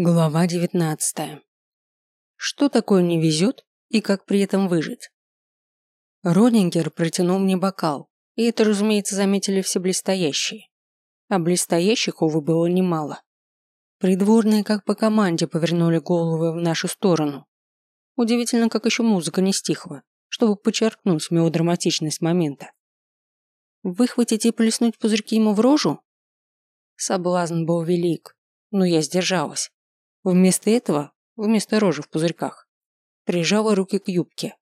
Глава девятнадцатая. Что такое не везет и как при этом выжить? Родингер протянул мне бокал, и это, разумеется, заметили все блестящие. А блестящих, увы, было немало. Придворные, как по команде, повернули головы в нашу сторону. Удивительно, как еще музыка не стихла, чтобы подчеркнуть мелодраматичность момента. Выхватить и плеснуть пузырьки ему в рожу? Соблазн был велик, но я сдержалась. Вместо этого, вместо рожи в пузырьках, прижала руки к юбке.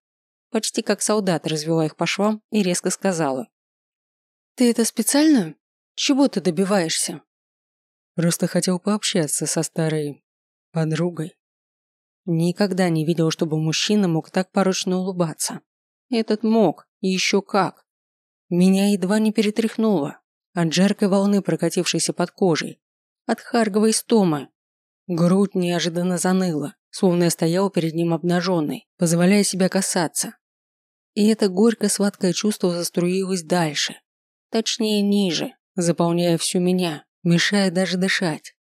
Почти как солдат развела их по швам и резко сказала. «Ты это специально? Чего ты добиваешься?» Просто хотел пообщаться со старой подругой. Никогда не видел, чтобы мужчина мог так порочно улыбаться. Этот мог, и еще как. Меня едва не перетряхнуло от жаркой волны, прокатившейся под кожей, от харговой стомы, Грудь неожиданно заныла, словно я стоял перед ним обнаженный, позволяя себя касаться. И это горько-сладкое чувство заструилось дальше, точнее ниже, заполняя всю меня, мешая даже дышать.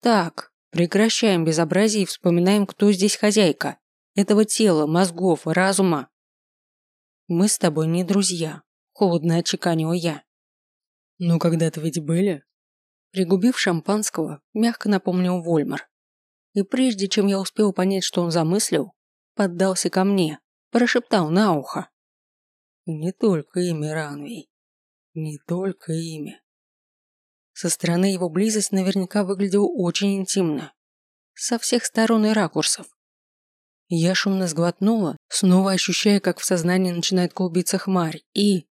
Так, прекращаем безобразие и вспоминаем, кто здесь хозяйка. Этого тела, мозгов, разума. Мы с тобой не друзья, холодно отчеканила я. Но когда-то ведь были. Пригубив шампанского, мягко напомнил Вольмар. И прежде чем я успел понять, что он замыслил, поддался ко мне, прошептал на ухо. Не только имя Ранвей. Не только имя. Со стороны его близость наверняка выглядела очень интимно. Со всех сторон и ракурсов. Я шумно сглотнула, снова ощущая, как в сознании начинает клубиться хмарь, и...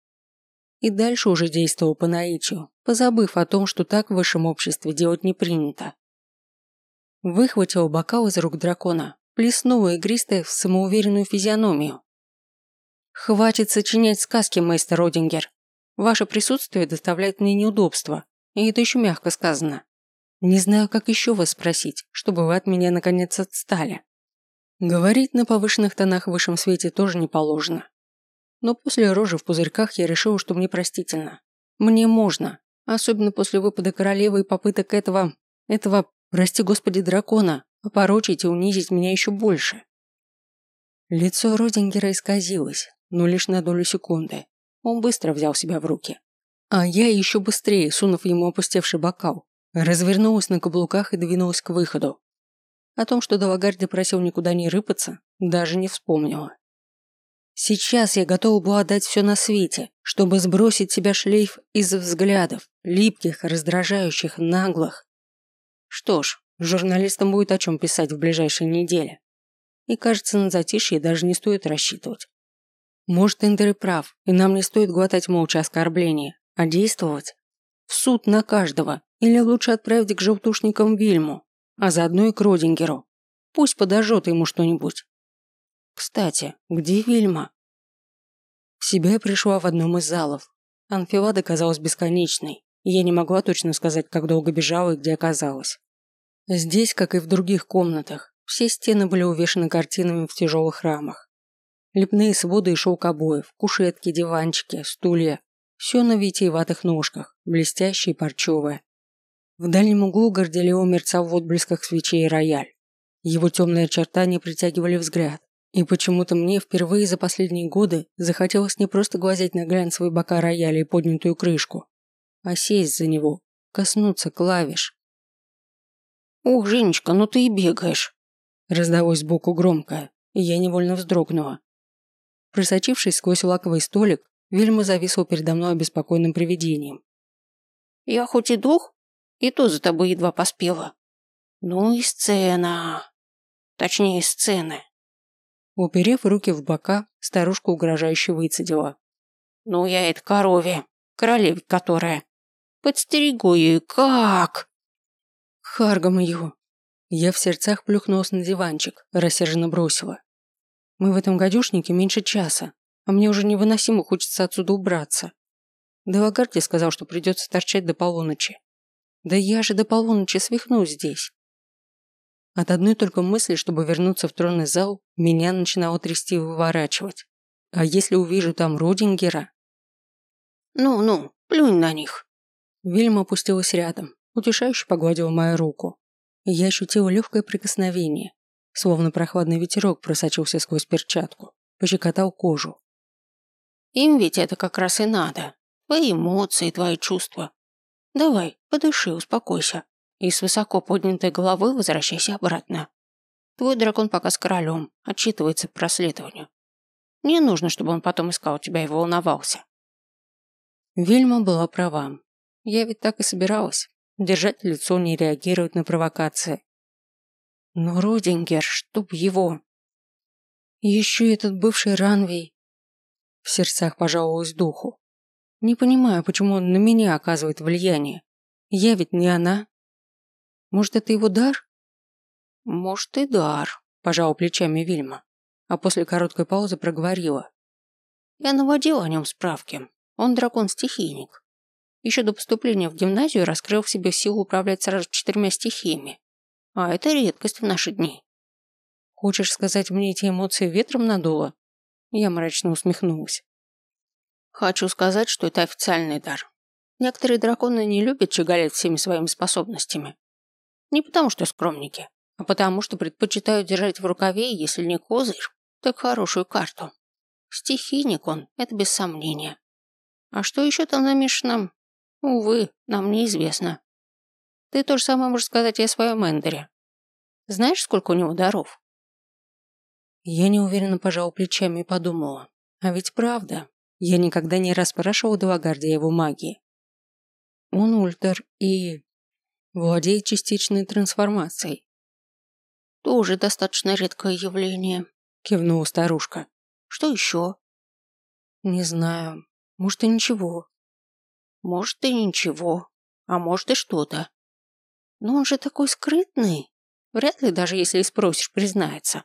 И дальше уже действовал по наитию, позабыв о том, что так в высшем обществе делать не принято. Выхватил бокал из рук дракона, плеснула игристое в самоуверенную физиономию. «Хватит сочинять сказки, мейстер Родингер. Ваше присутствие доставляет мне неудобства, и это еще мягко сказано. Не знаю, как еще вас спросить, чтобы вы от меня наконец отстали. Говорить на повышенных тонах в высшем свете тоже не положено. Но после рожи в пузырьках я решил, что мне простительно. Мне можно, особенно после выпада королевы и попыток этого... этого, прости господи, дракона, опорочить и унизить меня еще больше. Лицо Родингера исказилось, но лишь на долю секунды. Он быстро взял себя в руки. А я еще быстрее, сунув ему опустевший бокал, развернулась на каблуках и двинулась к выходу. О том, что Далагарди просил никуда не рыпаться, даже не вспомнила. Сейчас я готова была отдать все на свете, чтобы сбросить себя шлейф из взглядов, липких, раздражающих, наглых. Что ж, журналистам будет о чем писать в ближайшие недели. И кажется, на затишье даже не стоит рассчитывать. Может, Эндер и прав, и нам не стоит глотать молча оскорбления, а действовать? В суд на каждого, или лучше отправить к желтушникам Вильму, а заодно и к Родингеру. Пусть подожжет ему что-нибудь. Кстати, где Вильма? В себя я пришла в одном из залов. Анфилада казалась бесконечной, и я не могла точно сказать, как долго бежала и где оказалась. Здесь, как и в других комнатах, все стены были увешаны картинами в тяжелых рамах. Лепные своды и шелк обоев, кушетки, диванчики, стулья. Все на витиеватых ножках, блестящее и парчевое. В дальнем углу горделиво мерцал в отблесках свечей рояль. Его темные очертания притягивали взгляд, и почему-то мне впервые за последние годы захотелось не просто глазеть на глянцевые бока рояля и поднятую крышку, а сесть за него, коснуться клавиш. «Ух, Женечка, ну ты и бегаешь!» Раздалось сбоку громко, и я невольно вздрогнула. Просочившись сквозь лаковый столик, Вильма зависла передо мной обеспокоенным привидением. «Я хоть и дух, и то за тобой едва поспела. Ну и сцена. Точнее, сцены. Уперев руки в бока, старушка угрожающе выцедила. «Ну я это корове, королеве которая. Подстерегу ее как?» «Харга мою!» Я в сердцах плюхнулась на диванчик, рассерженно бросила. «Мы в этом гадюшнике меньше часа, а мне уже невыносимо хочется отсюда убраться. Делагарди сказал, что придется торчать до полуночи. Да я же до полуночи свихнусь здесь. От одной только мысли, чтобы вернуться в тронный зал, меня начинало трясти и выворачивать. А если увижу там Родингера? «Ну-ну, плюнь на них». Вильма опустилась рядом, утешающе погладила мою руку. Я ощутила легкое прикосновение, словно прохладный ветерок просочился сквозь перчатку, пощекотал кожу. Им ведь это как раз и надо. Твои эмоции, твои чувства. Давай, подыши, успокойся. И с высоко поднятой головы возвращайся обратно. Твой дракон пока с королем, отчитывается по расследованию. Не нужно, чтобы он потом искал тебя и волновался. Вильма была права. Я ведь так и собиралась. Держать лицо, не реагировать на провокации. Но Родингер, чтоб его... Еще этот бывший Ранвей. В сердцах пожаловалась духу. Не понимаю, почему он на меня оказывает влияние. Я ведь не она. Может, это его дар? Может, и дар, пожал плечами Вильма, а после короткой паузы проговорила. Я наводила о нем справки. Он дракон-стихийник. Еще до поступления в гимназию раскрыл в себе силу управлять сразу четырьмя стихиями. А это редкость в наши дни. Хочешь сказать, мне эти эмоции ветром надуло? Я мрачно усмехнулась. Хочу сказать, что это официальный дар. Некоторые драконы не любят чагалять всеми своими способностями. Не потому что скромники, а потому что предпочитают держать в рукаве, если не козырь, так хорошую карту. Стихийник он, это без сомнения. А что еще там намешано? Увы, нам неизвестно. Ты то же самое можешь сказать и о своем Эндере. Знаешь, сколько у него даров? Я неуверенно пожал плечами и подумала. А ведь правда, я никогда не расспрашивал Далагарди его магии. Он ультер и... владеет частичной трансформацией. Тоже достаточно редкое явление, кивнула старушка. Что еще? Не знаю. Может и ничего. Может и ничего. А может и что-то. Но он же такой скрытный. Вряд ли даже если и спросишь, признается.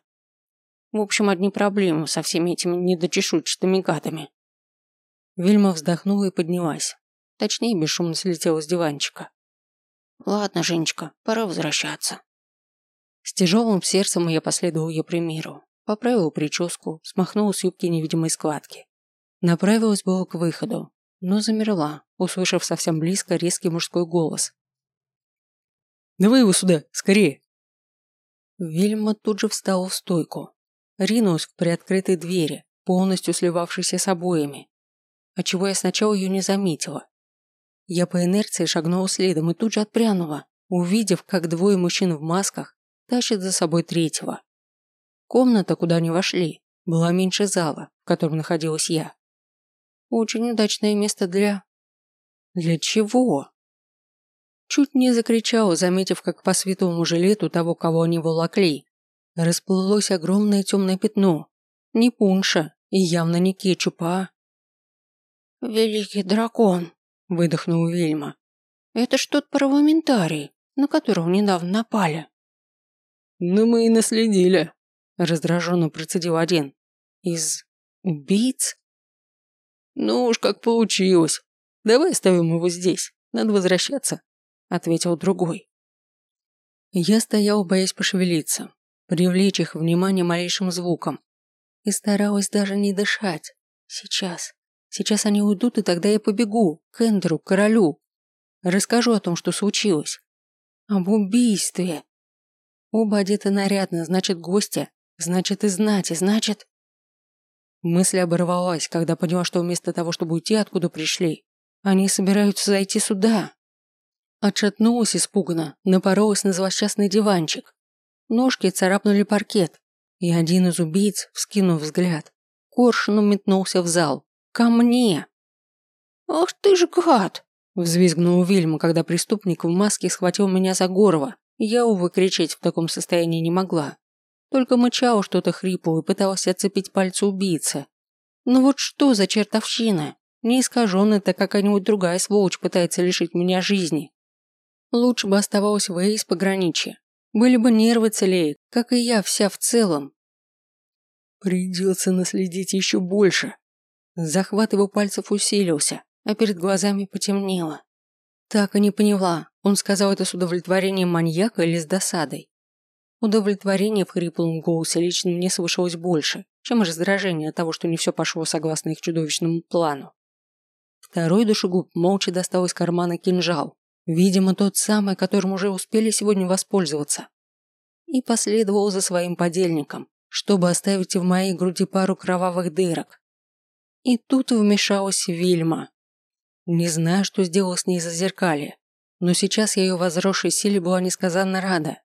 В общем, одни проблемы со всеми этими недочешуйчатыми гадами. Вильма вздохнула и поднялась. Точнее, бесшумно слетела с диванчика. Ладно, Женечка, пора возвращаться. С тяжелым сердцем я последовал ее примеру. Поправила прическу, смахнула с юбки невидимой складки. Направилась было к выходу, но замерла, услышав совсем близко резкий мужской голос. «Давай его сюда, скорее!» Вильма тут же встала в стойку, ринулась к приоткрытой двери, полностью сливавшейся с обоями, отчего я сначала ее не заметила. Я по инерции шагнула следом и тут же отпрянула, увидев, как двое мужчин в масках тащат за собой третьего. Комната, куда они вошли, была меньше зала, в котором находилась я. Очень удачное место для... Для чего? Чуть не закричала, заметив, как по светлому жилету того, кого они волокли, расплылось огромное темное пятно. Не пунша и явно не кетчупа, «Великий дракон», – выдохнул Вильма. «Это что-то парламентарий, на которого недавно напали». «Ну мы и наследили», – раздраженно процедил один. «Из убийц?» «Ну уж как получилось. Давай оставим его здесь. Надо возвращаться», – ответил другой. Я стоял, боясь пошевелиться, привлечь их внимание малейшим звуком. И старалась даже не дышать. Сейчас. Сейчас они уйдут, и тогда я побегу, к Эндеру, к королю. Расскажу о том, что случилось. Об убийстве. Оба одеты нарядно, значит, гостя, значит, и знать, и значит... Мысль оборвалась, когда поняла, что вместо того, чтобы уйти, откуда пришли, они собираются зайти сюда. Отшатнулась испуганно, напоролась на злосчастный диванчик. Ножки царапнули паркет, и один из убийц, вскинув взгляд, коршуном метнулся в зал. Ко мне!» «Ах ты ж гад!» – взвизгнул Вильма, когда преступник в маске схватил меня за горло. Я, увы, кричать в таком состоянии не могла. Только мычала что-то хрипло и пыталась отцепить пальцы убийцы. Ну вот что за чертовщина? Не искаженная, так какая-нибудь другая сволочь пытается лишить меня жизни. Лучше бы оставалась в Эйс пограничье. Были бы нервы целее, как и я вся в целом. Придется наследить еще больше, Захват его пальцев усилился, а перед глазами потемнело. Так и не поняла, он сказал это с удовлетворением маньяка или с досадой. Удовлетворение в хриплом голосе лично мне слышалось больше, чем раздражение от того, что не все пошло согласно их чудовищному плану. Второй душегуб молча достал из кармана кинжал, Видимо, тот самый, которым уже успели сегодня воспользоваться. И последовал за своим подельником, чтобы оставить в моей груди пару кровавых дырок. И тут вмешалась Вильма. Не знаю, что сделал с ней зазеркалье, но сейчас ее возросшей силе была несказанно рада.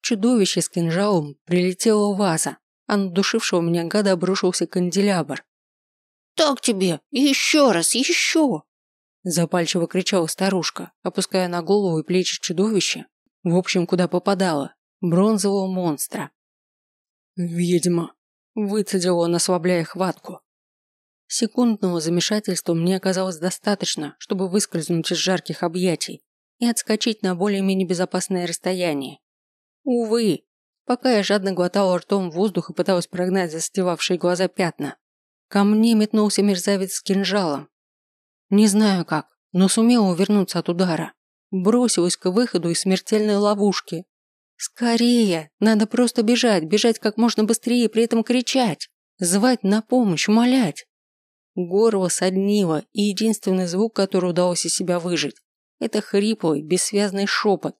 Чудовище с кинжалом прилетело в ваза, а на душившего меня гада обрушился канделябр. «Так тебе! Еще раз! Еще!» Запальчиво кричала старушка, опуская на голову и плечи чудовища, в общем, куда попадала, бронзового монстра. «Ведьма!» – выцедил он, ослабляя хватку. Секундного замешательства мне оказалось достаточно, чтобы выскользнуть из жарких объятий и отскочить на более-менее безопасное расстояние. Увы, пока я жадно глотала ртом воздух и пыталась прогнать застевавшие глаза пятна, ко мне метнулся мерзавец с кинжалом. Не знаю как, но сумела увернуться от удара. Бросилась к выходу из смертельной ловушки. Скорее! Надо просто бежать, бежать как можно быстрее, при этом кричать. Звать на помощь, умолять. Горло соднило, и единственный звук, который удалось из себя выжить, это хриплый, бессвязный шепот.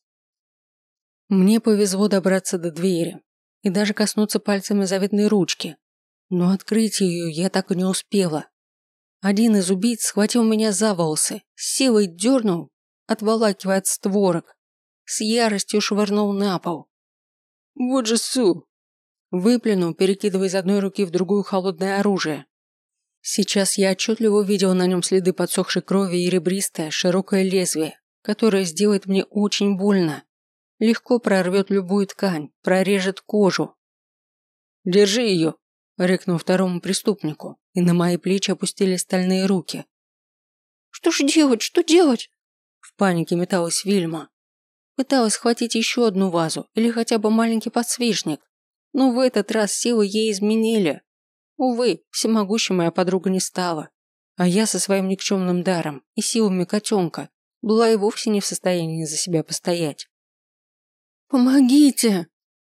Мне повезло добраться до двери и даже коснуться пальцами заветной ручки, но открыть ее я так и не успела. Один из убийц схватил меня за волосы, силой дернул, отволакивая от створок, с яростью швырнул на пол. «Вот же су!» Выплюнул, перекидывая из одной руки в другую холодное оружие. Сейчас я отчетливо видел на нем следы подсохшей крови и ребристое, широкое лезвие, которое сделает мне очень больно. Легко прорвет любую ткань, прорежет кожу. «Держи ее!» – рыкнул второму преступнику, и на мои плечи опустились стальные руки. «Что же делать? Что делать?» В панике металась Вильма. Пыталась схватить еще одну вазу или хотя бы маленький подсвечник, но в этот раз силы ей изменили, Увы, всемогущей моя подруга не стала, а я со своим никчемным даром и силами котенка была и вовсе не в состоянии за себя постоять. «Помогите!»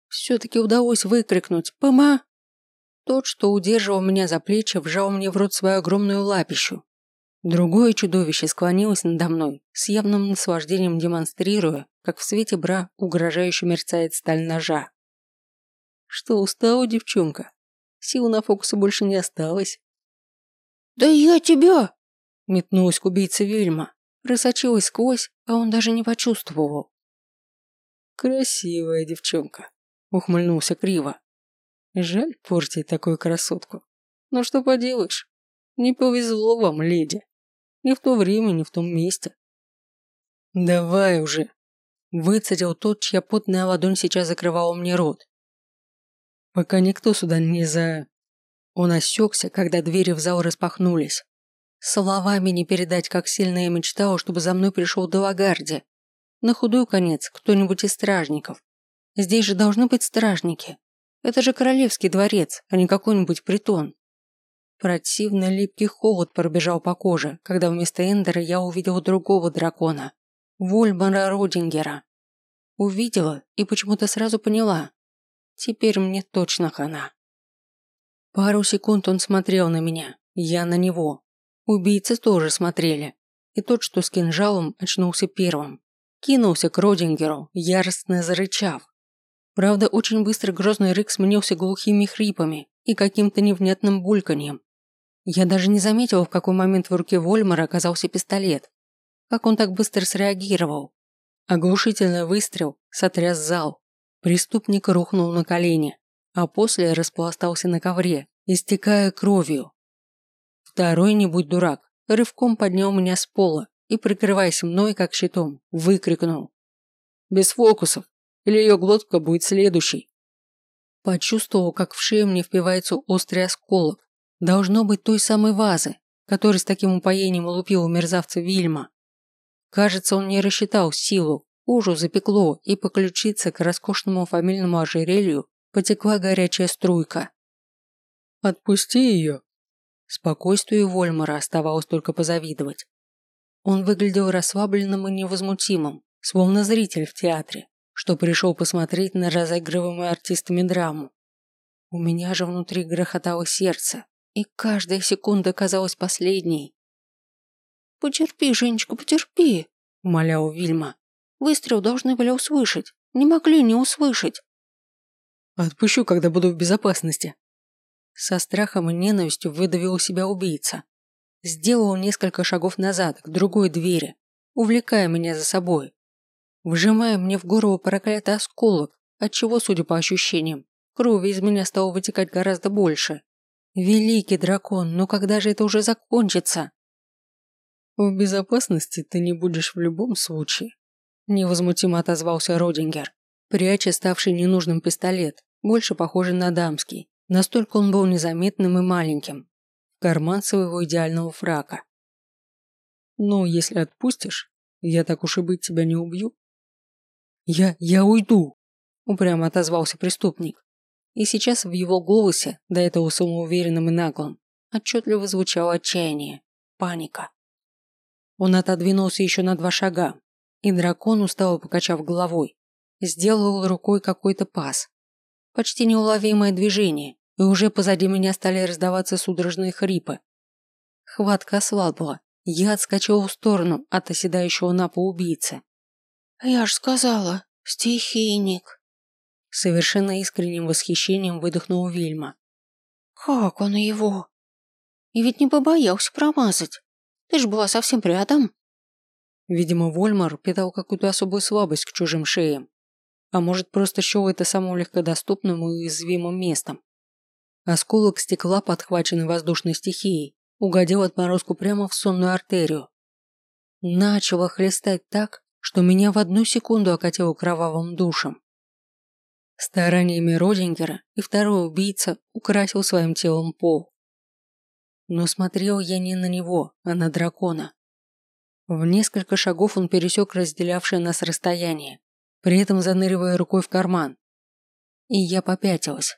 Все-таки удалось выкрикнуть «Пома!» Тот, что удерживал меня за плечи, вжал мне в рот свою огромную лапищу. Другое чудовище склонилось надо мной, с явным наслаждением демонстрируя, как в свете бра угрожающе мерцает сталь ножа. «Что, устала девчонка?» Сил на фокусы больше не осталось. «Да я тебя!» Метнулась к убийце Вильма. Просочилась сквозь, а он даже не почувствовал. «Красивая девчонка», — ухмыльнулся криво. «Жаль портить такую красотку. Но что поделаешь, не повезло вам, леди. Ни в то время, ни в том месте». «Давай уже», — выцедил тот, чья потная ладонь сейчас закрывала мне рот пока никто сюда не за...» Он осекся, когда двери в зал распахнулись. Словами не передать, как сильно я мечтала, чтобы за мной пришел Далагарди. На худой конец кто-нибудь из стражников. Здесь же должны быть стражники. Это же королевский дворец, а не какой-нибудь притон. Противно липкий холод пробежал по коже, когда вместо Эндера я увидела другого дракона. Вольмара Родингера. Увидела и почему-то сразу поняла. Теперь мне точно хана. Пару секунд он смотрел на меня, я на него. Убийцы тоже смотрели. И тот, что с кинжалом, очнулся первым. Кинулся к Родингеру, яростно зарычав. Правда, очень быстро грозный рык сменился глухими хрипами и каким-то невнятным бульканьем. Я даже не заметил, в какой момент в руке Вольмара оказался пистолет. Как он так быстро среагировал. Оглушительный выстрел сотряс зал. Преступник рухнул на колени, а после распластался на ковре, истекая кровью. Второй, не будь дурак, рывком поднял меня с пола и, прикрываясь мной как щитом, выкрикнул. «Без фокусов, или ее глотка будет следующей». Почувствовал, как в шею мне впивается острый осколок. Должно быть той самой вазы, которой с таким упоением лупил у мерзавца Вильма. Кажется, он не рассчитал силу, Кожу запекло, и по ключице к роскошному фамильному ожерелью потекла горячая струйка. «Отпусти ее!» Спокойствию Вольмара оставалось только позавидовать. Он выглядел расслабленным и невозмутимым, словно зритель в театре, что пришел посмотреть на разыгрываемую артистами драму. У меня же внутри грохотало сердце, и каждая секунда казалась последней. «Потерпи, Женечка, потерпи!» – умоляла Вильма. «Выстрел должны были услышать. Не могли не услышать». «Отпущу, когда буду в безопасности». Со страхом и ненавистью выдавил себя убийца. Сделал несколько шагов назад, к другой двери, увлекая меня за собой. Вжимая мне в горло проклятый осколок, отчего, судя по ощущениям, крови из меня стало вытекать гораздо больше. Великий дракон, но когда же это уже закончится? В безопасности ты не будешь в любом случае. Невозмутимо отозвался Родингер, пряча ставший ненужным пистолет, больше похожий на дамский. Настолько он был незаметным и маленьким. Карман своего идеального фрака. Ну, если отпустишь, я так уж и быть тебя не убью. Я... я уйду, упрямо отозвался преступник. И сейчас в его голосе, до этого самоуверенным и наглым, отчетливо звучало отчаяние, паника. Он отодвинулся еще на два шага, и дракон, устало покачав головой, сделал рукой какой-то пас. Почти неуловимое движение, и уже позади меня стали раздаваться судорожные хрипы. Хватка ослабла, я отскочил в сторону от оседающего на пол убийцы. «Я ж сказала, стихийник!» Совершенно искренним восхищением выдохнула Вильма. «Как он его? И ведь не побоялся промазать. Ты ж была совсем рядом». Видимо, Вольмар питал какую-то особую слабость к чужим шеям. А может, просто счел это самым легкодоступным и уязвимым местом. Осколок стекла, подхваченный воздушной стихией, угодил отморозку прямо в сонную артерию. Начало хлестать так, что меня в одну секунду окатило кровавым душем. Стараниями Родингера и второй убийца украсил своим телом пол. Но смотрел я не на него, а на дракона. В несколько шагов он пересек разделявшее нас расстояние, при этом заныривая рукой в карман. И я попятилась.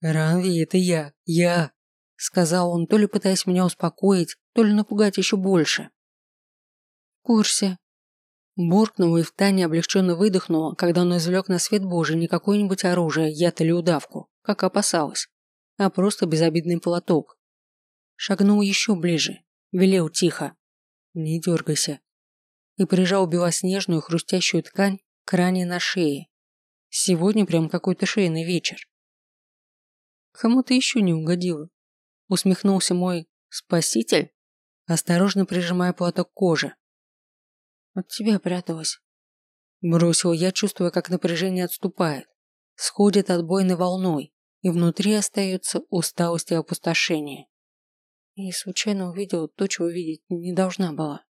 «Ранви, это я, я!» Сказал он, то ли пытаясь меня успокоить, то ли напугать еще больше. «В курсе», Буркнула и втайне облегченно выдохнула, когда он извлек на свет Божий не какое-нибудь оружие, яд или удавку, как опасалась, а просто безобидный платок. Шагнул еще ближе, велел тихо. «Не дергайся». И прижал белоснежную хрустящую ткань к ране на шее. Сегодня прям какой-то шейный вечер. Кому ты еще не угодила? Усмехнулся мой спаситель, осторожно прижимая платок к коже. От тебя пряталась. Бросил я, чувствуя, как напряжение отступает. Сходит отбойной волной, и внутри остается усталость и опустошение. И случайно увидел то, чего видеть не должна была.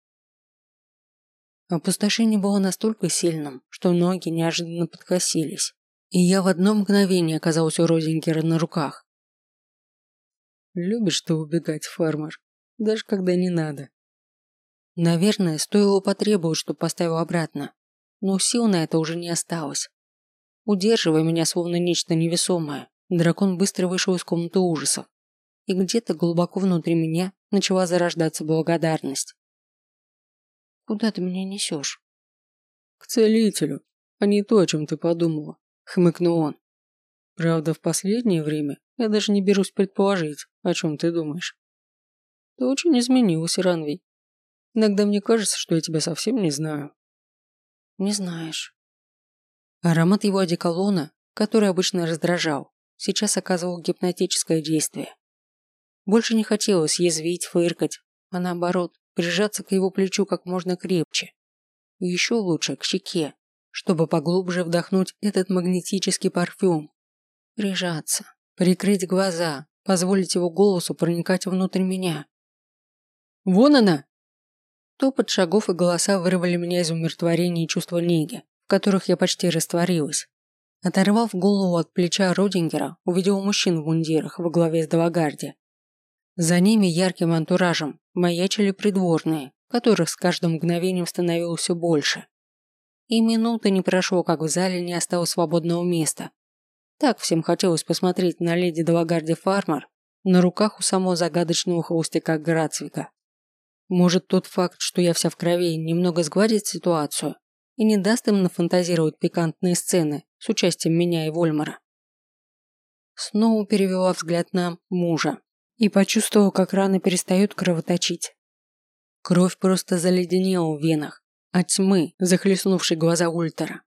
Опустошение было настолько сильным, что ноги неожиданно подкосились, и я в одно мгновение оказался у Розингера на руках. Любишь ты убегать, фармер, даже когда не надо. Наверное, стоило потребовать, чтобы поставил обратно. Но сил на это уже не осталось. Удерживая меня словно нечто невесомое, дракон быстро вышел из комнаты ужасов. И где-то глубоко внутри меня начала зарождаться благодарность. «Куда ты меня несешь?» «К целителю, а не то, о чем ты подумала», — хмыкнул он. «Правда, в последнее время я даже не берусь предположить, о чем ты думаешь. Ты очень изменился, Ранвей. Иногда мне кажется, что я тебя совсем не знаю. Не знаешь. Аромат его одеколона, который обычно раздражал, сейчас оказывал гипнотическое действие. Больше не хотелось язвить, фыркать, а наоборот, прижаться к его плечу как можно крепче. И еще лучше к щеке, чтобы поглубже вдохнуть этот магнетический парфюм. Прижаться, прикрыть глаза, позволить его голосу проникать внутрь меня. «Вон она!» Топот шагов и голоса вырвали меня из умиротворения и чувства неги, в которых я почти растворилась. Оторвав голову от плеча Родингера, увидел мужчин в мундирах во главе с Далагарди. За ними ярким антуражем маячили придворные, которых с каждым мгновением становилось все больше. И минуты не прошло, как в зале не осталось свободного места. Так всем хотелось посмотреть на леди Далагарди Фармер на руках у самого загадочного холостяка Грацвика. Может, тот факт, что я вся в крови, немного сгладит ситуацию и не даст им нафантазировать пикантные сцены с участием меня и Вольмара. Снова перевела взгляд на мужа и почувствовала, как раны перестают кровоточить. Кровь просто заледенела в венах, от тьмы, захлестнувшей глаза Ультера.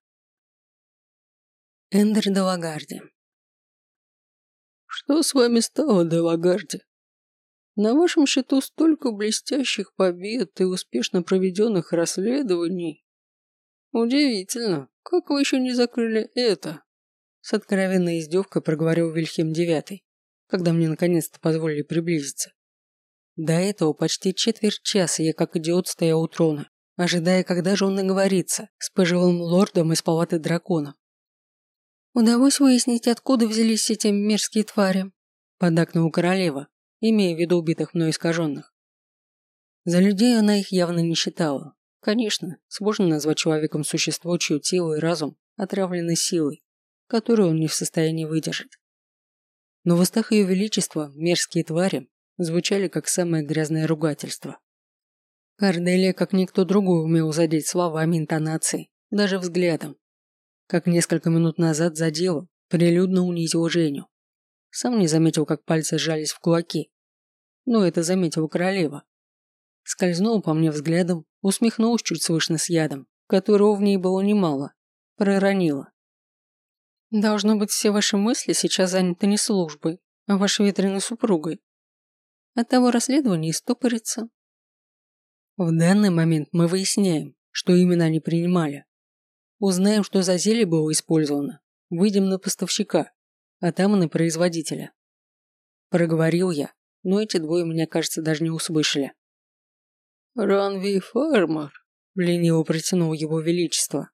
Эндер де Лагарди. Что с вами стало, де Лагарди? На вашем счету столько блестящих побед и успешно проведенных расследований. Удивительно, как вы еще не закрыли это? С откровенной издевкой проговорил Вильхем Девятый, когда мне наконец-то позволили приблизиться. До этого почти четверть часа я как идиот стоял у трона, ожидая, когда же он наговорится с пожилым лордом из палаты дракона. «Удалось выяснить, откуда взялись эти мерзкие твари», – поддакнула королева, имея в виду убитых мной искаженных. За людей она их явно не считала. Конечно, сложно назвать человеком существо, чье тело и разум отравлены силой, которую он не в состоянии выдержать. Но в устах ее величества мерзкие твари звучали как самое грязное ругательство. Карделия, как никто другой, умел задеть словами, интонацией, даже взглядом. Как несколько минут назад задела, прилюдно унизил Женю. Сам не заметил, как пальцы сжались в кулаки. Но это заметила королева. Скользнул по мне взглядом, усмехнулась чуть слышно с ядом, которого в ней было немало, проронила. «Должно быть, все ваши мысли сейчас заняты не службой, а вашей ветреной супругой. От того расследование стопорится. В данный момент мы выясняем, что именно они принимали. Узнаем, что за зелье было использовано. Выйдем на поставщика, а там и на производителя. Проговорил я, но эти двое, мне кажется, даже не услышали. «Ранви Фармер», – лениво протянул его величество.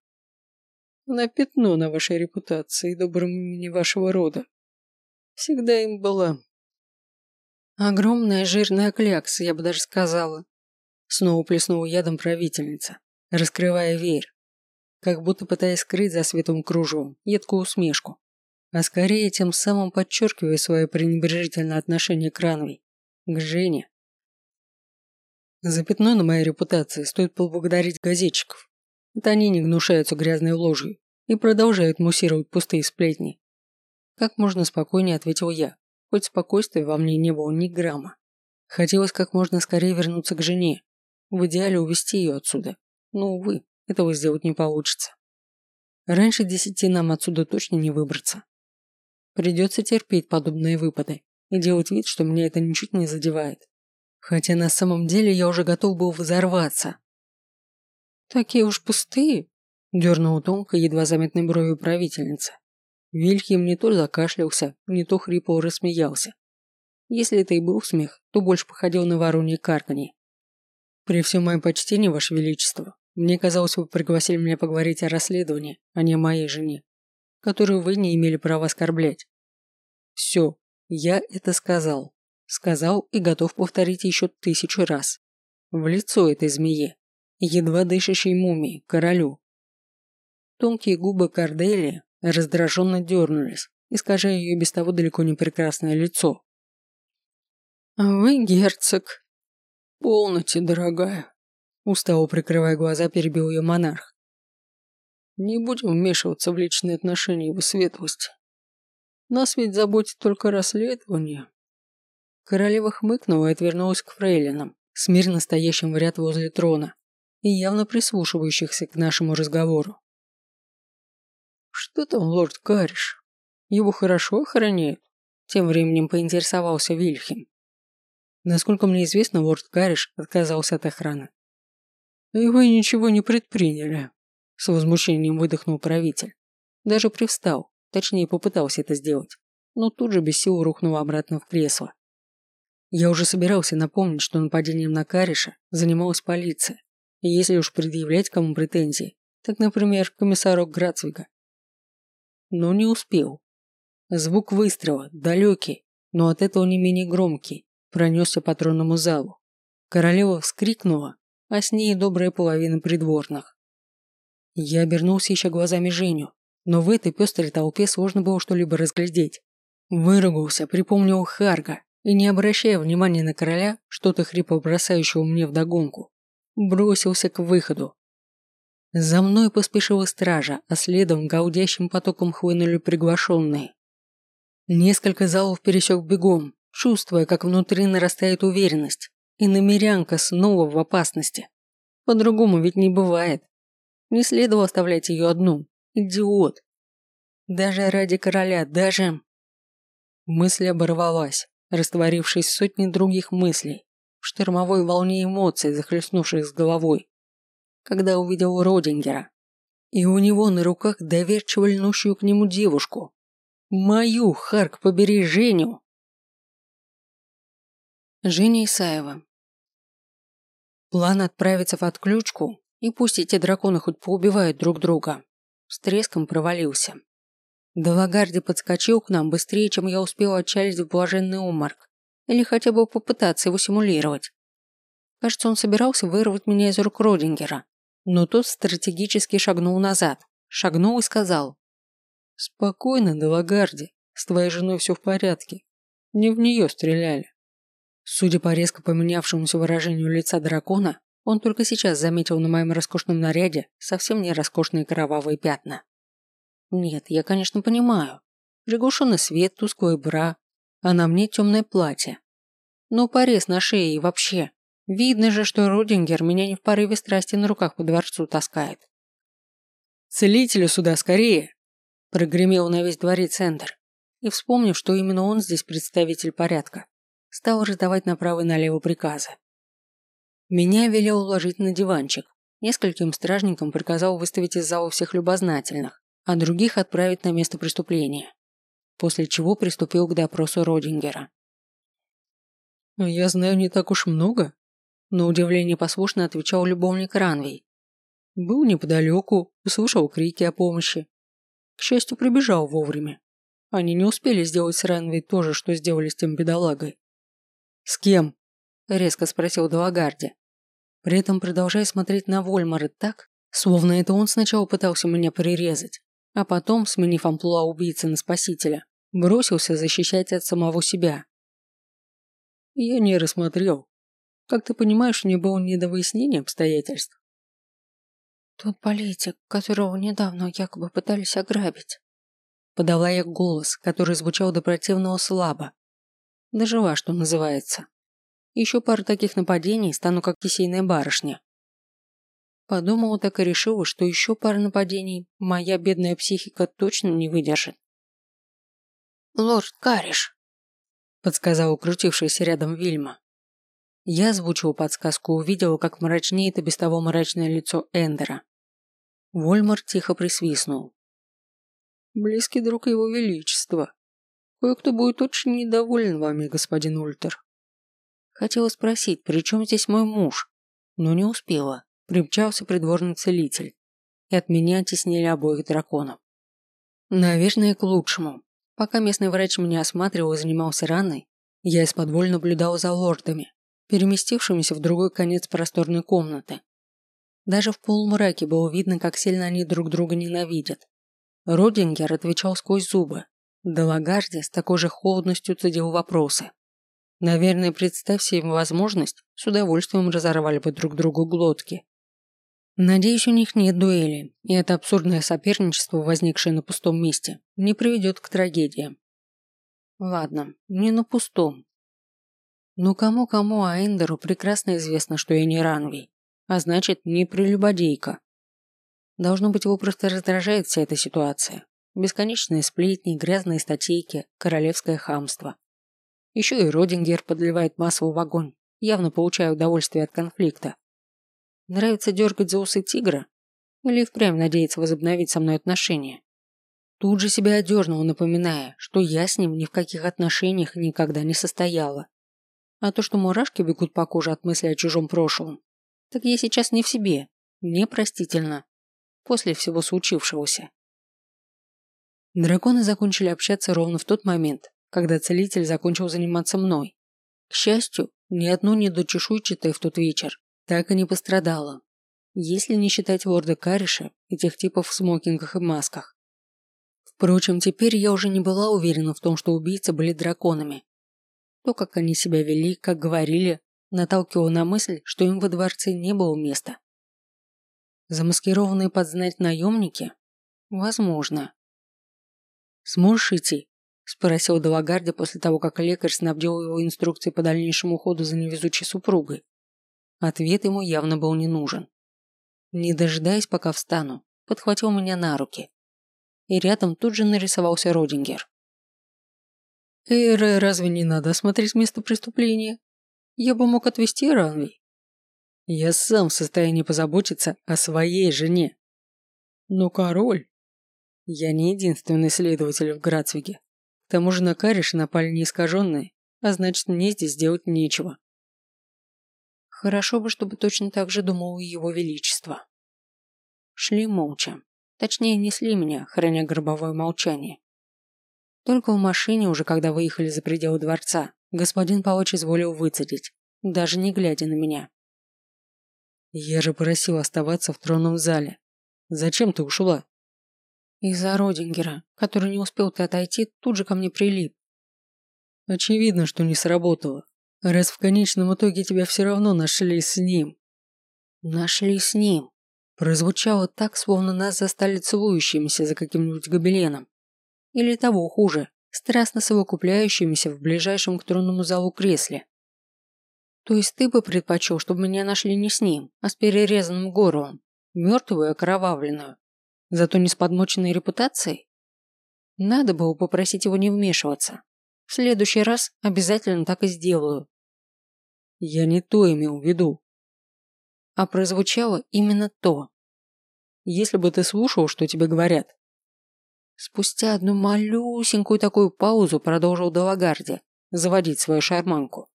«На пятно на вашей репутации и добром имени вашего рода. Всегда им была Огромная жирная клякса, я бы даже сказала. Снова плеснула ядом правительница, раскрывая веер, как будто пытаясь скрыть за светом кружевом едкую усмешку, а скорее тем самым подчеркивая свое пренебрежительное отношение к Ранвей, к Жене. За пятно на моей репутации стоит поблагодарить газетчиков. Это они не гнушаются грязной ложью и продолжают муссировать пустые сплетни. Как можно спокойнее ответил я, Хоть спокойствия во мне не было ни грамма. Хотелось как можно скорее вернуться к жене. В идеале увезти ее отсюда. Но, увы, этого сделать не получится. Раньше десяти нам отсюда точно не выбраться. Придется терпеть подобные выпады и делать вид, что меня это ничуть не задевает. Хотя на самом деле я уже готов был взорваться. «Такие уж пустые», – дернула тонко едва заметной бровью правительница. Вильхем не то закашлялся, не то хрипло рассмеялся. Если это и был смех, то больше походил на воронье карканье. При всем моем почтении, Ваше Величество, мне казалось, вы пригласили меня поговорить о расследовании, а не о моей жене, которую вы не имели права оскорблять. Все, я это сказал. Сказал и готов повторить еще тысячу раз. В лицо этой змее, едва дышащей мумии, королю. Тонкие губы Корделия раздраженно дернулись, искажая ее без того далеко не прекрасное лицо. «А вы герцог?» «Полноте, дорогая», – устало прикрывая глаза, перебил ее монарх. «Не будем вмешиваться в личные отношения его светлости. Нас ведь заботит только расследование». Королева хмыкнула и отвернулась к фрейлинам, смирно стоящим в ряд возле трона и явно прислушивающихся к нашему разговору. «Что там, лорд Кариш? Его хорошо охраняют?» Тем временем поинтересовался Вильхем. Насколько мне известно, лорд Кариш отказался от охраны. «И вы ничего не предприняли?» С возмущением выдохнул правитель. Даже привстал, точнее попытался это сделать, но тут же без сил рухнул обратно в кресло. Я уже собирался напомнить, что нападением на Кариша занималась полиция, если уж предъявлять кому претензии, так, например, комиссару Грацвига но не успел. Звук выстрела, далекий, но от этого не менее громкий, пронесся по тронному залу. Королева вскрикнула, а с ней добрая половина придворных. Я обернулся еще глазами Женю, но в этой пестрой толпе сложно было что-либо разглядеть. Выругался, припомнил Харга и, не обращая внимания на короля, что-то хрипло бросающего мне вдогонку, бросился к выходу, за мной поспешила стража, а следом гаудящим потоком хлынули приглашенные. Несколько залов пересек бегом, чувствуя, как внутри нарастает уверенность, и намерянка снова в опасности. По-другому ведь не бывает. Не следовало оставлять ее одну. Идиот. Даже ради короля, даже... Мысль оборвалась, растворившись в сотни других мыслей, в штормовой волне эмоций, захлестнувших с головой. Когда увидел Родингера, и у него на руках доверчиво льнущую к нему девушку. Мою, Харк, побери Женю! Женя Исаева План отправиться в отключку, и пусть эти драконы хоть поубивают друг друга, с треском провалился. Далагарди подскочил к нам быстрее, чем я успел отчалить в блаженный уморк, или хотя бы попытаться его симулировать. Кажется, он собирался вырвать меня из рук Родингера, но тот стратегически шагнул назад, шагнул и сказал. «Спокойно, Далагарди, с твоей женой все в порядке. Не в нее стреляли». Судя по резко поменявшемуся выражению лица дракона, он только сейчас заметил на моем роскошном наряде совсем не роскошные кровавые пятна. Нет, я, конечно, понимаю. Приглушенный свет, тусклый бра, а на мне темное платье. Но порез на шее и вообще. Видно же, что Родингер меня не в порыве страсти на руках по дворцу таскает. «Целителю сюда, скорее!» Прогремел на весь дворец Эндер. И вспомнив, что именно он здесь представитель порядка, стал раздавать направо и налево приказы. Меня велел уложить на диванчик. Нескольким стражникам приказал выставить из зала всех любознательных, а других отправить на место преступления. После чего приступил к допросу Родингера. «Я знаю не так уж много», – на удивление послушно отвечал любовник Ранвей. Был неподалеку, услышал крики о помощи. К счастью, прибежал вовремя. Они не успели сделать с Ранвей то же, что сделали с тем бедолагой. «С кем?» – резко спросил Далагарди. При этом продолжая смотреть на Вольмара так, словно это он сначала пытался меня прирезать, а потом, сменив амплуа убийцы на спасителя, бросился защищать от самого себя. Я не рассмотрел. Как ты понимаешь, мне было не до выяснения обстоятельств. Тот политик, которого недавно якобы пытались ограбить. Подала я голос, который звучал до противного слабо. Дожила, что называется. Еще пару таких нападений, стану как кисейная барышня. Подумала так и решила, что еще пара нападений моя бедная психика точно не выдержит. «Лорд Кариш», – подсказала крутившаяся рядом Вильма. Я озвучила подсказку увидела, как мрачнеет и без того мрачное лицо Эндера. Вольмар тихо присвистнул. «Близкий друг его величества. Кое-кто будет очень недоволен вами, господин Ультер». Хотела спросить, при чем здесь мой муж, но не успела. Примчался придворный целитель, и от меня теснили обоих драконов. Наверное, к лучшему. Пока местный врач меня осматривал и занимался раной, я из-под наблюдал за лордами, переместившимися в другой конец просторной комнаты. Даже в полумраке было видно, как сильно они друг друга ненавидят. Родингер отвечал сквозь зубы. Делагарди с такой же холодностью цедил вопросы. Наверное, представься им возможность, с удовольствием разорвали бы друг другу глотки. Надеюсь, у них нет дуэли, и это абсурдное соперничество, возникшее на пустом месте, не приведет к трагедиям. Ладно, не на пустом. Но кому-кому, а Эндеру прекрасно известно, что я не Ранвей, а значит, не прелюбодейка. Должно быть, его просто раздражает вся эта ситуация. Бесконечные сплетни, грязные статейки, королевское хамство. Еще и Родингер подливает масло в огонь, явно получая удовольствие от конфликта. Нравится дергать за усы тигра? Или впрямь надеется возобновить со мной отношения? Тут же себя одернула, напоминая, что я с ним ни в каких отношениях никогда не состояла. А то, что мурашки бегут по коже от мысли о чужом прошлом, так я сейчас не в себе, непростительно, после всего случившегося. Драконы закончили общаться ровно в тот момент, когда целитель закончил заниматься мной. К счастью, ни одно недочешуйчатое в тот вечер так и не пострадало, если не считать лорда Кариша и тех типов в смокингах и масках. Впрочем, теперь я уже не была уверена в том, что убийцы были драконами. То, как они себя вели, как говорили, наталкивало на мысль, что им во дворце не было места. Замаскированные под знать наемники? Возможно. «Сможешь идти?» Спросил Далагарди после того, как лекарь снабдил его инструкцией по дальнейшему уходу за невезучей супругой. Ответ ему явно был не нужен. Не дожидаясь, пока встану, подхватил меня на руки. И рядом тут же нарисовался Родингер. «Эйре, разве не надо осмотреть место преступления? Я бы мог отвезти Ранви. Я сам в состоянии позаботиться о своей жене. Но король... Я не единственный следователь в Грацвиге. К тому же на Кариш напали неискаженные, а значит мне здесь делать нечего. Хорошо бы, чтобы точно так же думал и его величество. Шли молча. Точнее, несли меня, храня гробовое молчание. Только в машине, уже когда выехали за пределы дворца, господин Палыч изволил выцедить, даже не глядя на меня. Я же просил оставаться в тронном зале. Зачем ты ушла? Из-за Родингера, который не успел ты отойти, тут же ко мне прилип. Очевидно, что не сработало. Раз в конечном итоге тебя все равно нашли с ним. Нашли с ним. Прозвучало так, словно нас застали целующимися за каким-нибудь гобеленом. Или того хуже, страстно совокупляющимися в ближайшем к тронному залу кресле. То есть ты бы предпочел, чтобы меня нашли не с ним, а с перерезанным горлом, мертвую и окровавленную, зато не с подмоченной репутацией? Надо было попросить его не вмешиваться. В следующий раз обязательно так и сделаю. Я не то имел в виду. А прозвучало именно то. Если бы ты слушал, что тебе говорят, Спустя одну малюсенькую такую паузу продолжил Далагарди заводить свою шарманку.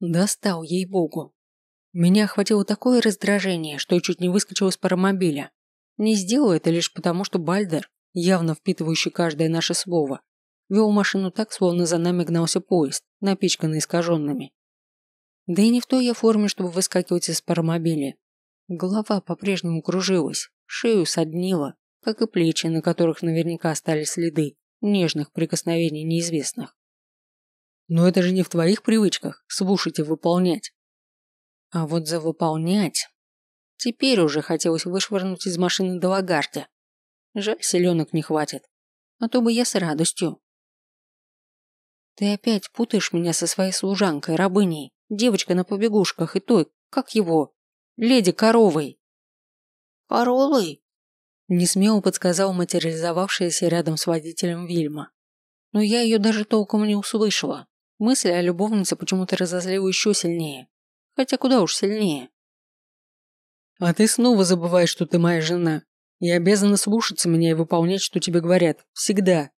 Достал ей-богу. Меня охватило такое раздражение, что я чуть не выскочил из паромобиля. Не сделал это лишь потому, что Бальдер, явно впитывающий каждое наше слово, вел машину так, словно за нами гнался поезд, напичканный искаженными. Да и не в той я форме, чтобы выскакивать из паромобиля. Голова по-прежнему кружилась, шею соднила, как и плечи, на которых наверняка остались следы нежных прикосновений неизвестных. Но это же не в твоих привычках слушать и выполнять. А вот за выполнять... Теперь уже хотелось вышвырнуть из машины до Лагарди. Жаль, селенок не хватит. А то бы я с радостью. Ты опять путаешь меня со своей служанкой, рабыней, девочкой на побегушках и той, как его, леди Коровой. Коровой? Несмело подсказал материализовавшаяся рядом с водителем Вильма. Но я ее даже толком не услышала. Мысль о любовнице почему-то разозлила еще сильнее. Хотя куда уж сильнее. А ты снова забываешь, что ты моя жена. И обязана слушаться меня и выполнять, что тебе говорят. Всегда.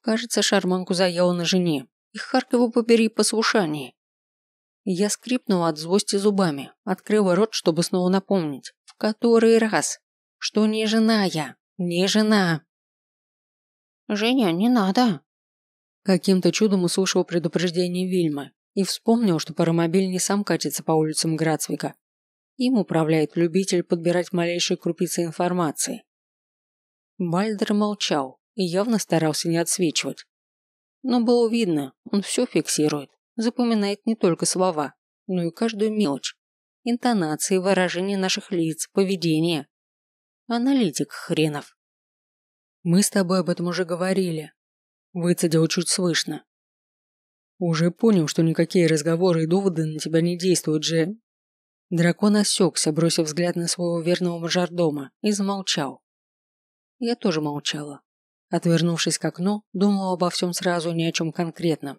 Кажется, шарманку заела на жене. И Харкову побери послушание. Я скрипнула от злости зубами, открыла рот, чтобы снова напомнить. В который раз? что не жена я, не жена. Женя, не надо. Каким-то чудом услышал предупреждение Вильмы и вспомнил, что паромобиль не сам катится по улицам Грацвика. Им управляет любитель подбирать малейшие крупицы информации. Бальдер молчал и явно старался не отсвечивать. Но было видно, он все фиксирует, запоминает не только слова, но и каждую мелочь. Интонации, выражения наших лиц, поведение. Аналитик хренов. Мы с тобой об этом уже говорили. Выцедил чуть слышно. Уже понял, что никакие разговоры и доводы на тебя не действуют, же. Дракон осекся, бросив взгляд на своего верного мажордома, и замолчал. Я тоже молчала. Отвернувшись к окну, думала обо всем сразу, ни о чем конкретном.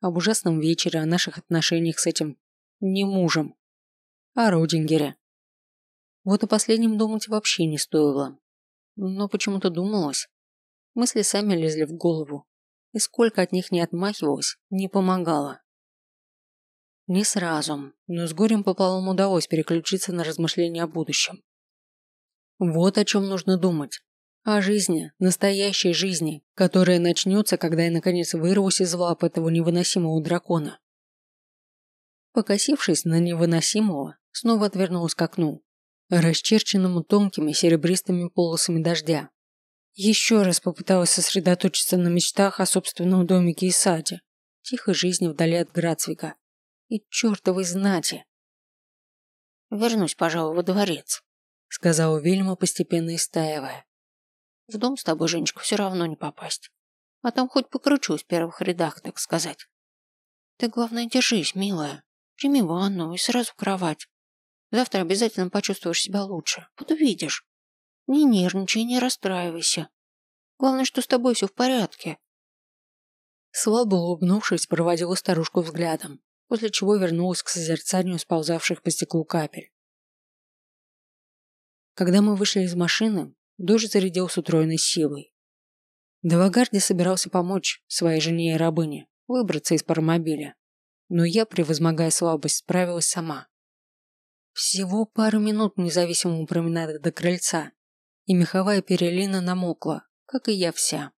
Об ужасном вечере, о наших отношениях с этим не мужем. О Родингере, вот о последнем думать вообще не стоило. Но почему-то думалось. Мысли сами лезли в голову. И сколько от них не отмахивалось, не помогало. Не сразу, но с горем пополам удалось переключиться на размышления о будущем. Вот о чем нужно думать. О жизни, настоящей жизни, которая начнется, когда я наконец вырвусь из лап этого невыносимого дракона. Покосившись на невыносимого, снова отвернулась к окну расчерченному тонкими серебристыми полосами дождя. Еще раз попыталась сосредоточиться на мечтах о собственном домике и саде, тихой жизни вдали от Грацвика и чертовой знати. «Вернусь, пожалуй, во дворец», — сказала Вильма, постепенно истаивая. «В дом с тобой, Женечка, все равно не попасть. А там хоть покручусь в первых рядах, так сказать. Ты, главное, держись, милая. Прими ванну и сразу кровать. Завтра обязательно почувствуешь себя лучше. Вот увидишь. Не нервничай, не расстраивайся. Главное, что с тобой все в порядке. Слабо улыбнувшись, проводила старушку взглядом, после чего вернулась к созерцанию сползавших по стеклу капель. Когда мы вышли из машины, дождь зарядил с утроенной силой. Девагарди собирался помочь своей жене и рабыне выбраться из паромобиля, но я, превозмогая слабость, справилась сама. Всего пару минут независимому променада до крыльца, и меховая перелина намокла, как и я вся.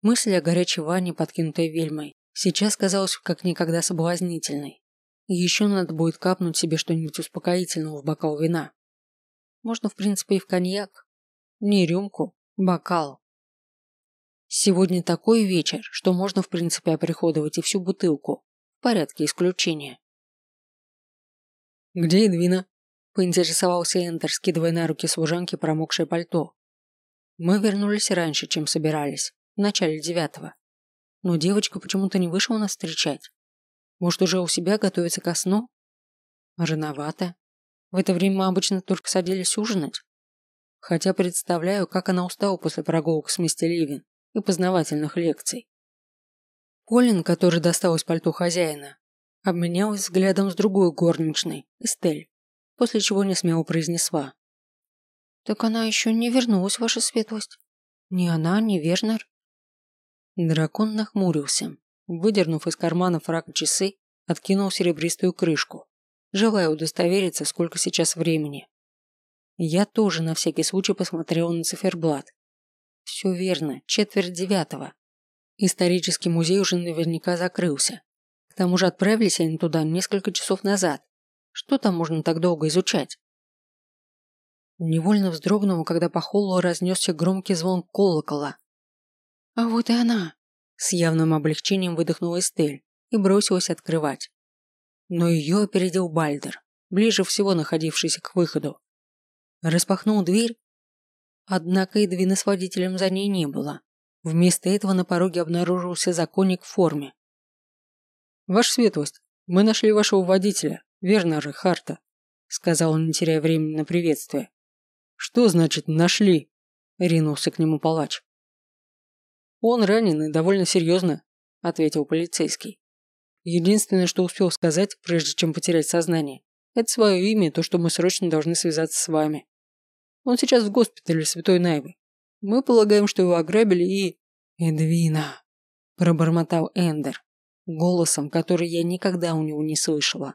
Мысль о горячей ванне, подкинутой вельмой, сейчас казалась как никогда соблазнительной. И еще надо будет капнуть себе что-нибудь успокоительного в бокал вина. Можно, в принципе, и в коньяк. Не рюмку, бокал. Сегодня такой вечер, что можно в принципе оприходовать и всю бутылку. В порядке исключения. «Где Эдвина?» – поинтересовался Энтер, скидывая на руки служанки промокшее пальто. Мы вернулись раньше, чем собирались, в начале девятого. Но девочка почему-то не вышла нас встречать. Может, уже у себя готовится ко сну? Рановато. В это время мы обычно только садились ужинать. Хотя представляю, как она устала после прогулок с мистер Ливин и познавательных лекций. Колин, который достал из пальто хозяина, обменялась взглядом с другой горничной, Эстель, после чего не смело произнесла. «Так она еще не вернулась, ваша светлость. Ни она, ни Вернер». Дракон нахмурился, выдернув из кармана фрак часы, откинул серебристую крышку, желая удостовериться, сколько сейчас времени. Я тоже на всякий случай посмотрел на циферблат все верно, четверть девятого. Исторический музей уже наверняка закрылся. К тому же отправились они туда несколько часов назад. Что там можно так долго изучать? Невольно вздрогнула, когда по холлу разнесся громкий звон колокола. «А вот и она!» С явным облегчением выдохнула Эстель и бросилась открывать. Но ее опередил Бальдер, ближе всего находившийся к выходу. Распахнул дверь Однако и Эдвина с водителем за ней не было. Вместо этого на пороге обнаружился законник в форме. «Ваша светлость, мы нашли вашего водителя, Вернера Харта», сказал он, не теряя времени на приветствие. «Что значит «нашли»?» ринулся к нему палач. «Он ранен и довольно серьезно», ответил полицейский. Единственное, что успел сказать, прежде чем потерять сознание, это свое имя то, что мы срочно должны связаться с вами. Он сейчас в госпитале Святой Найвы. Мы полагаем, что его ограбили и...» «Эдвина», – пробормотал Эндер, голосом, который я никогда у него не слышала.